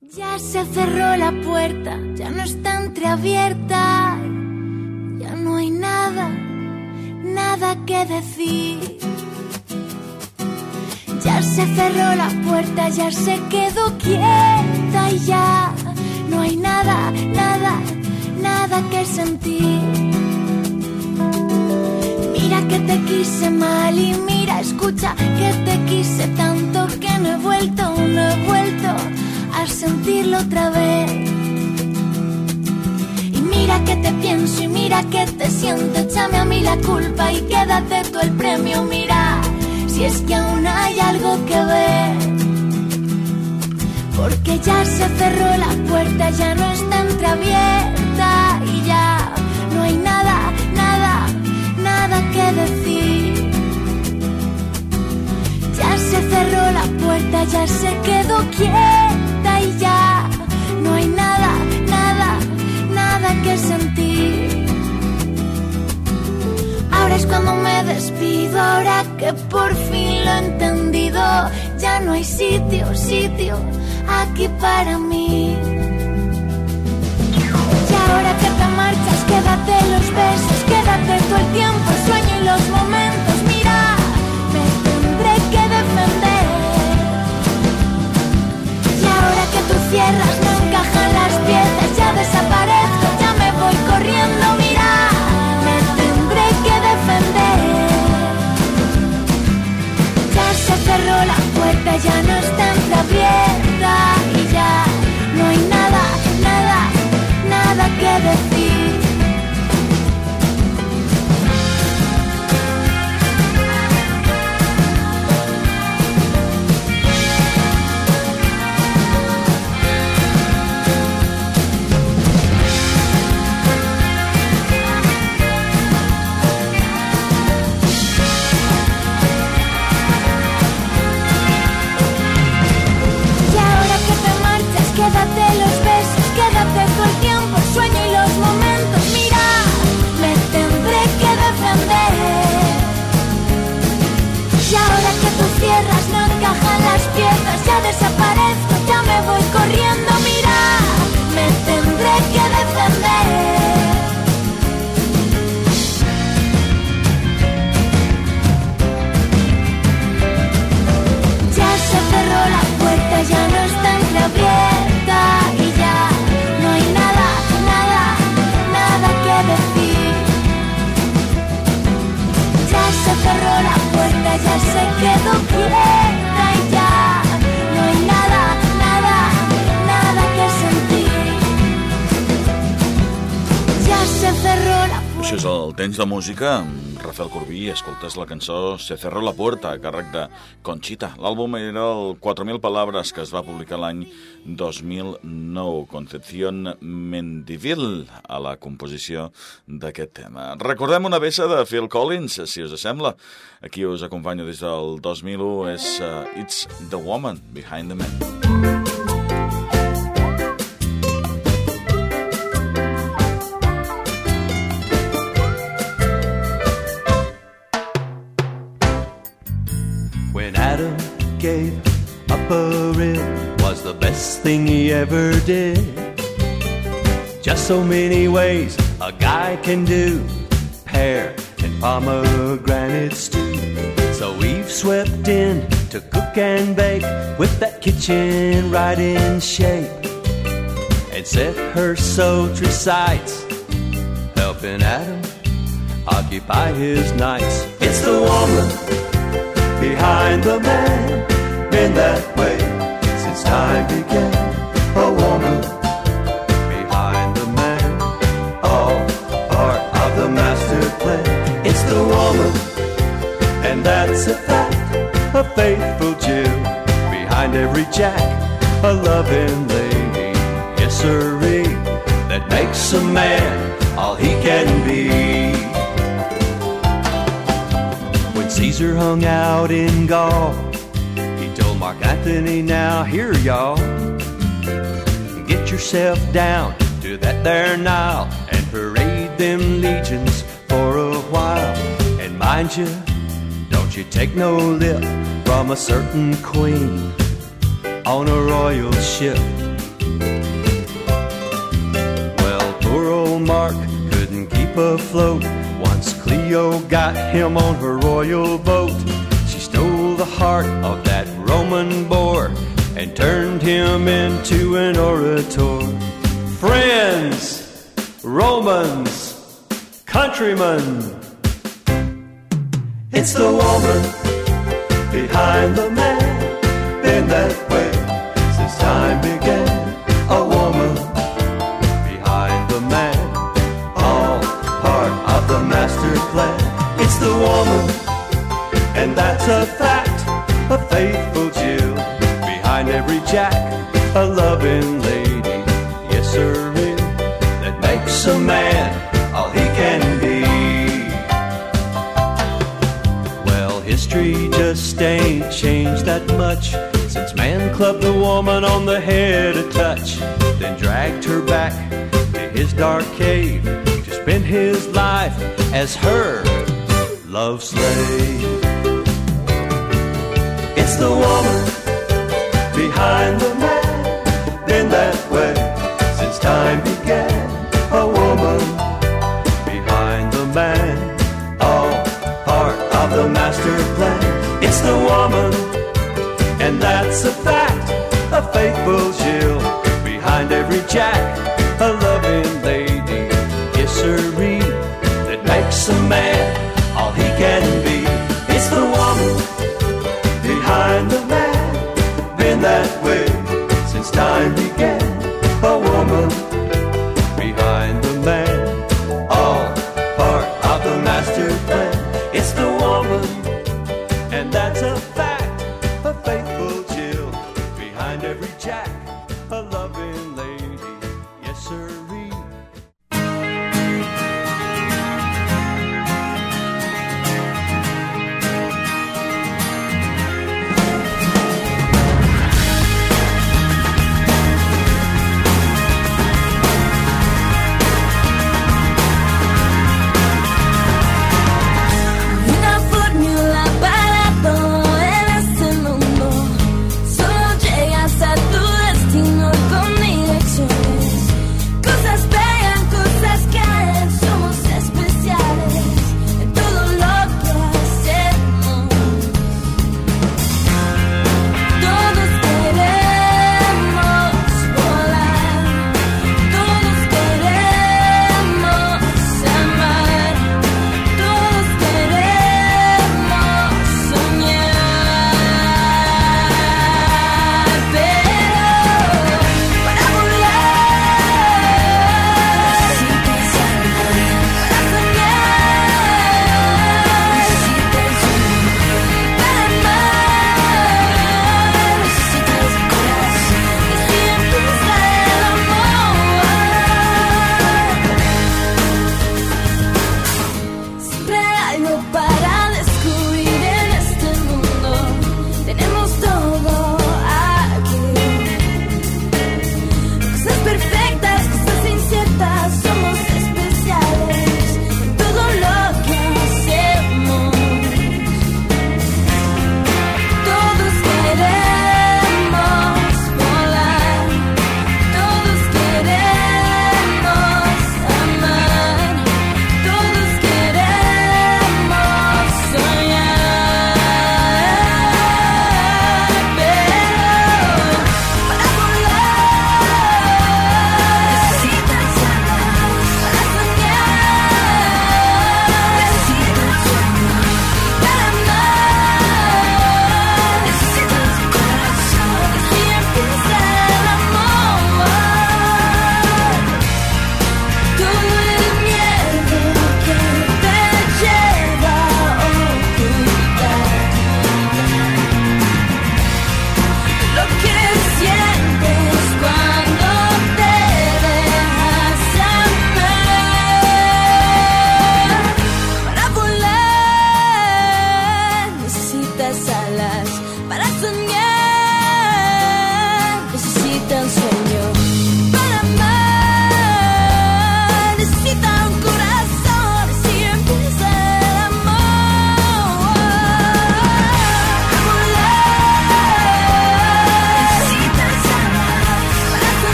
Ya se cerró la puerta, ya no está entreabierta, ya no hay nada, nada que decir. Ya se cerró la puerta, ya se quedó quieta y ya no hay nada, nada, nada que sentir. Mira que te quise mal y mira, escucha que te quise tanto que no he vuelto, no he vuelto sentirlo otra vez. Y mira que te pienso y mira que te siento, échame a mí la culpa y quédate tú el premio, mira, si es que aún hay algo que ver. Porque ya se cerró la puerta, ya no está entreabierta y ya despido ahora que por fin lo he entendido. Ya no hay sitio, sitio aquí para mí. Y ahora que te marchas, quédate los besos, quédate todo el tiempo, el sueño y los momentos. Mira, me tendré que defender. Y ahora que tú cierras, no encajan las piezas, ya desaparecen. la puerta, ya no está abierta. de música, amb Rafael Corbí, escoltes la cançó Se cerró la puerta, a càrrec de Conchita. L'àlbum era el 4.000 Palabres, que es va publicar l'any 2009. Concepción Mendivil, a la composició d'aquest tema. Recordem una peça de Phil Collins, si us sembla. Aquí us acompanyo des del 2001, és uh, It's the Woman Behind the Man. -hmm. thing he ever did. Just so many ways a guy can do pear and pomegranate stew. So we've swept in to cook and bake with that kitchen right in shape and set her sultry sights, helping Adam occupy his nights. It's the woman behind the man, been that way I became a woman behind the man, all part of the master plan. It's the woman, and that's a fact. A faithful Jill behind every jack, a loving lady, yes sirree, that makes a man all he can be. When Caesar hung out in Gaul Anthony, now here, y'all. Get yourself down to that there Nile and parade them legions for a while. And mind you, don't you take no lip from a certain queen on a royal ship. Well, poor old Mark couldn't keep afloat once Cleo got him on her royal boat. She stole the heart of that and turned him into an orator. Friends, Romans, countrymen, it's the woman behind the man. Been that way since time began. A woman behind the man, all part of the master plan. It's the woman, and that's a fact. A faithful Jill every jack a loving lady. Yes, sir, is that makes a man all he can be. Well, history just ain't changed that much since man clubbed the woman on the head a touch, then dragged her back to his dark cave to spend his life as her love slave. It's the woman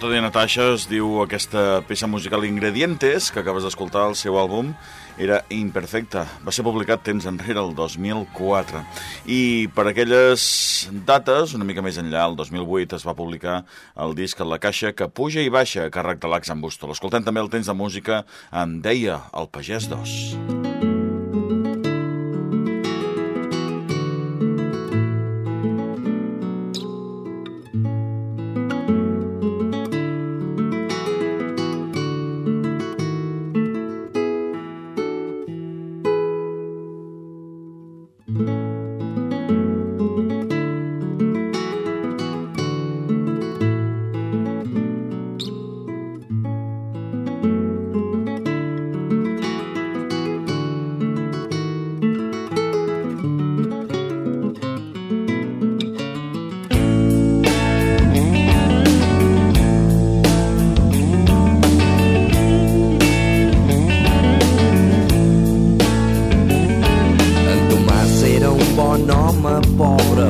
Carlota de Natasha es diu aquesta peça musical Ingredientes, que acabes d'escoltar al seu àlbum, era imperfecta. Va ser publicat temps enrere, el 2004. I per aquelles dates, una mica més enllà, el 2008, es va publicar el disc la caixa que puja i baixa a càrrec de l'Ax Ambusto. L'escoltem també el temps de música en deia el Pagès 2. Música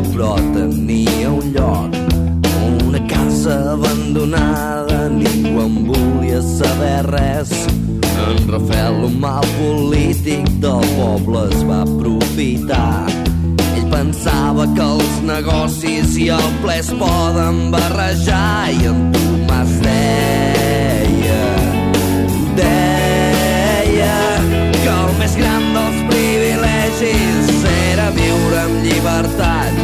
però tenia un lloc una casa abandonada ningú en volia saber res en Rafael, un mal polític del poble es va aprofitar ell pensava que els negocis i el ple es poden barrejar i en Tomàs deia deia que el més gran dels privilegis era viure amb llibertat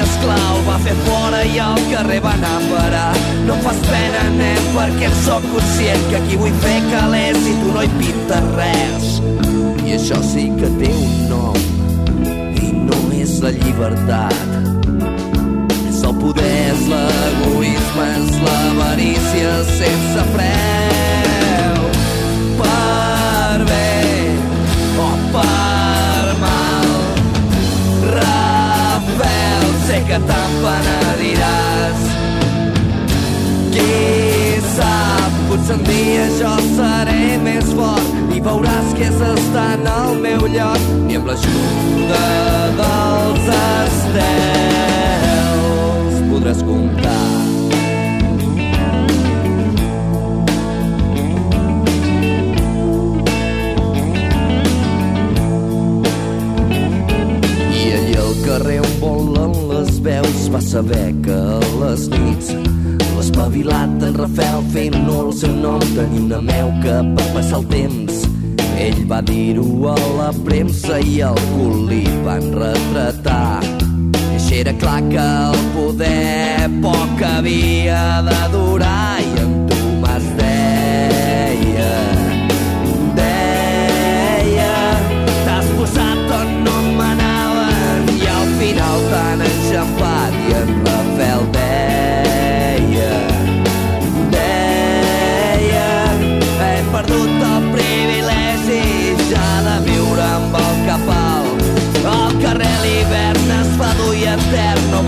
esclau va fer fora i al carrer va anar a parar. No em fas pena, nen, perquè sóc conscient que aquí vull fer calés i tu no hi pintes res. I això sí que té un nom, i no és la llibertat. És el poder, és l'egoisme, és l'avarícia sense fred. Qui sap, potser un dia jo seré més fort i veuràs que és estar en el meu lloc i amb l'ajuda dels estels podràs comptar sols va saber que a les nits l'espavilat en Rafel fent no el seu nom tenia una meu que per passar el temps ell va dir-ho a la premsa i el cul li van retratar i així era clar que el poder poc havia de durar i en Tomàs deia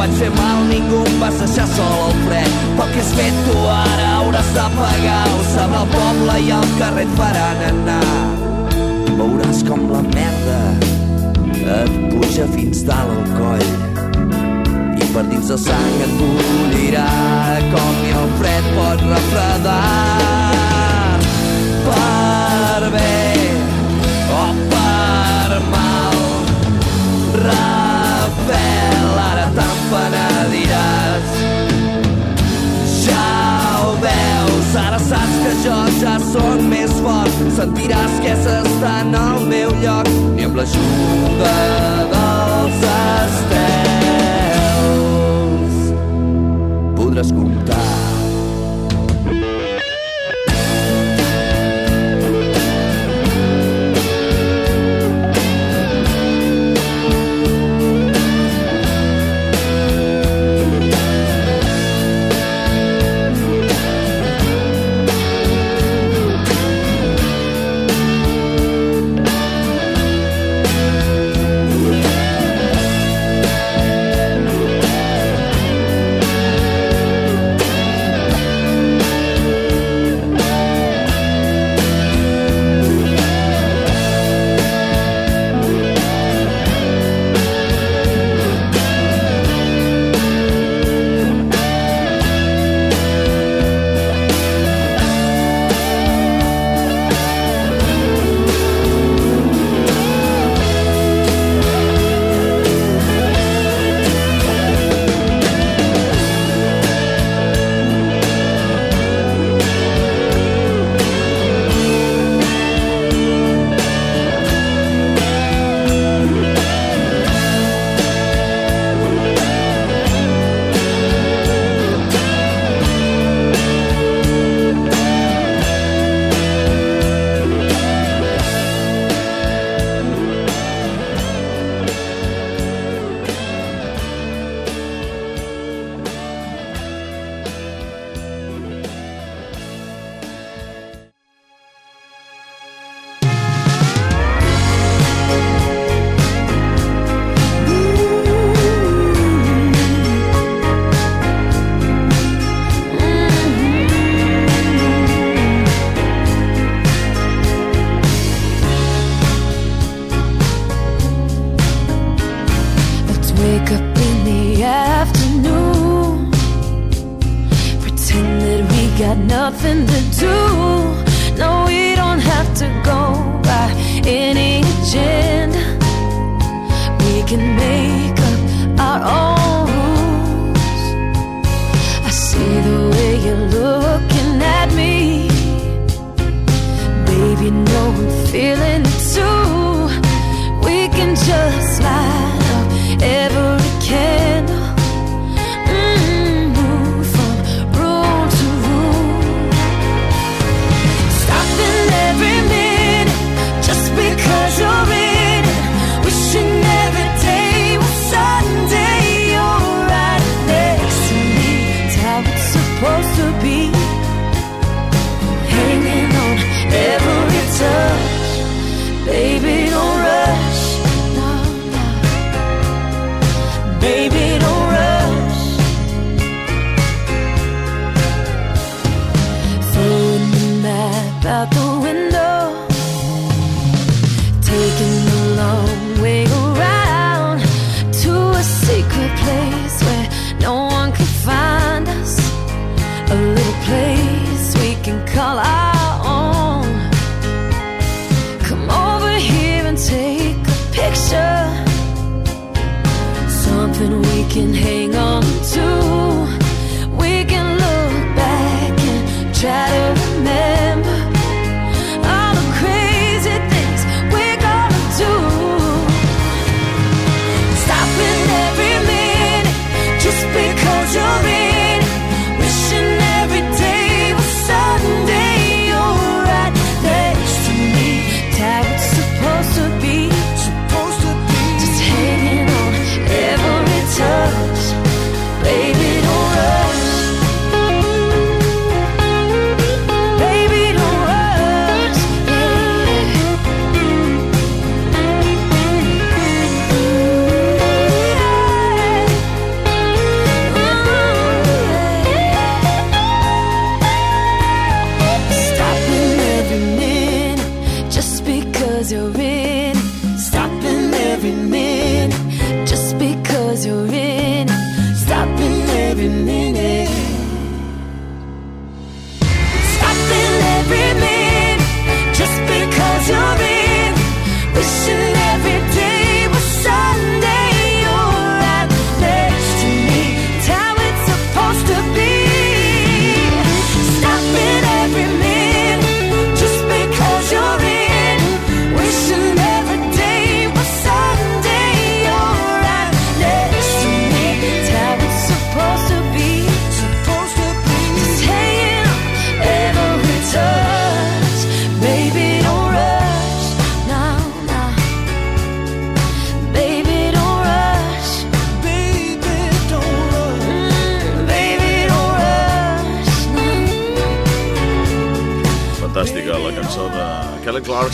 vaig fer mal, ningú em va deixar sol al fred. Pel que has fet tu ara hauràs de pagar, ho sabrà el poble i el carrer et faran anar. Veuràs com la merda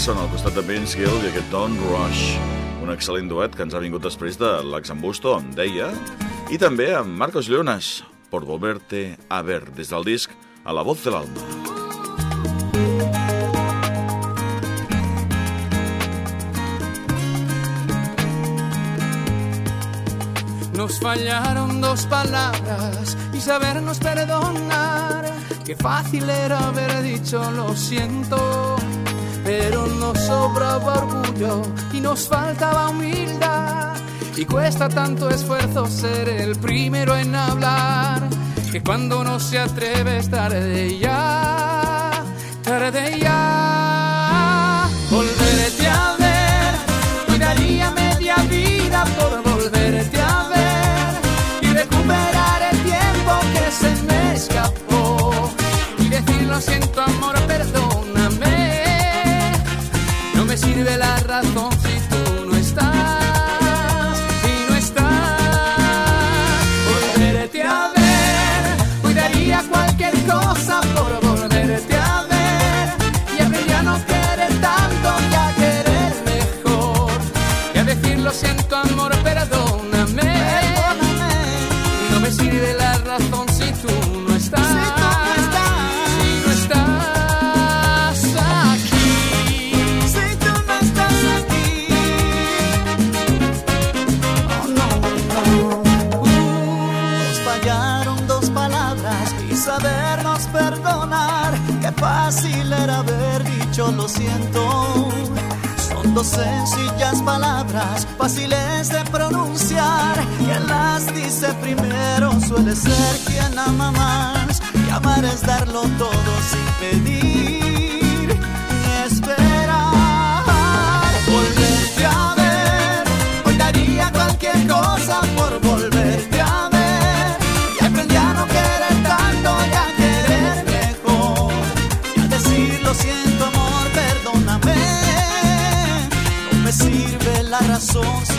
Jackson al costat de Vince Gill i aquest Don Rush. Un excel·lent duet que ens ha vingut després de l'Axambusto, em deia, i també amb Marcos Llunas, Por Volverte a Ver, des del disc A la Voz de l'Alma. Nos fallaron dos palabras y sabernos perdonar. Qué fácil era haber dicho lo siento. pero nos sobraba orgullo y nos faltaba humildad. Y cuesta tanto esfuerzo ser el primero en hablar, que cuando no se atreve es tarde ya, tarde ya. sencillas palabras, fáciles de pronunciar. Quien las dice primero suele ser quien ama más. Y amar es darlo todo sin pedir. souls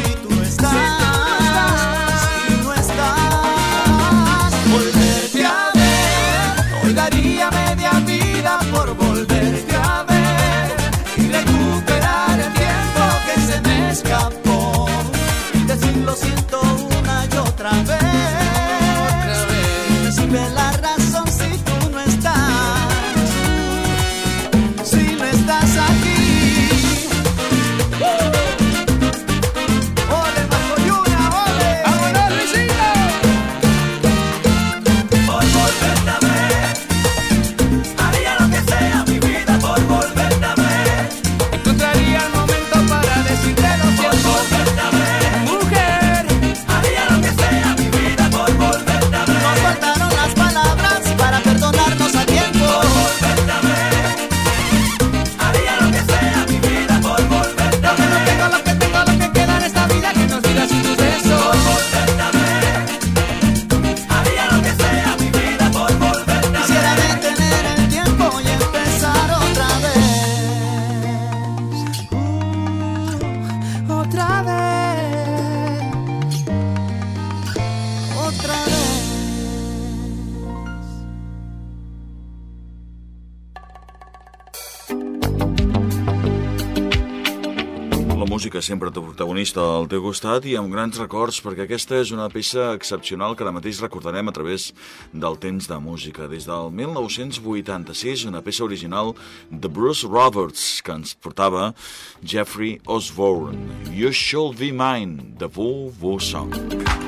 pianista al teu costat i amb grans records, perquè aquesta és una peça excepcional que ara mateix recordarem a través del temps de música. Des del 1986, una peça original de Bruce Roberts, que ens portava Jeffrey Osborne. You Should Be Mine, The Woo Woo Song.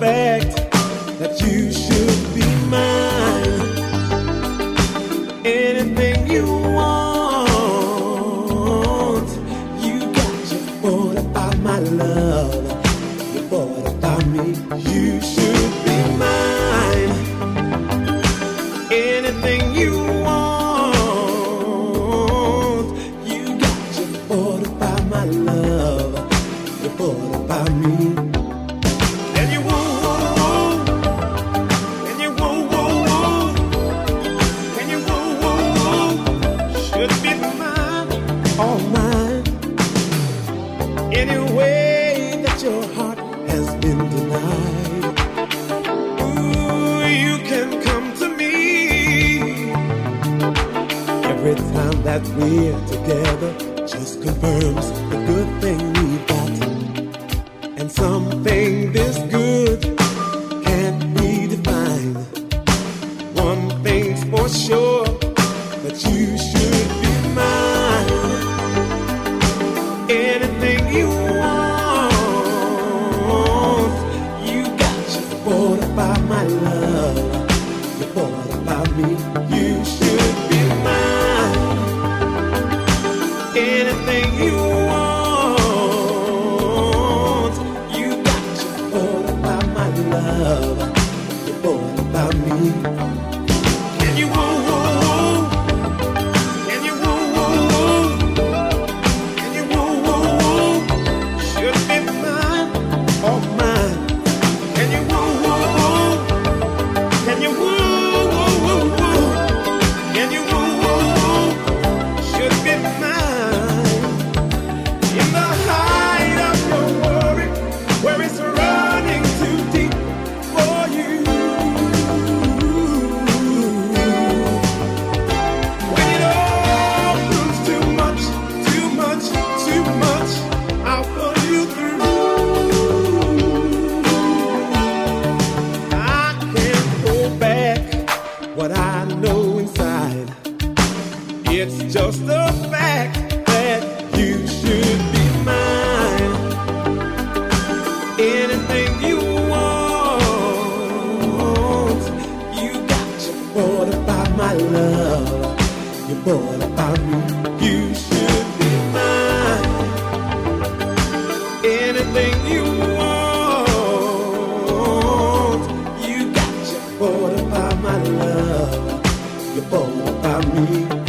that you should. just confirms the good bọ̀wọ̀ bá mi.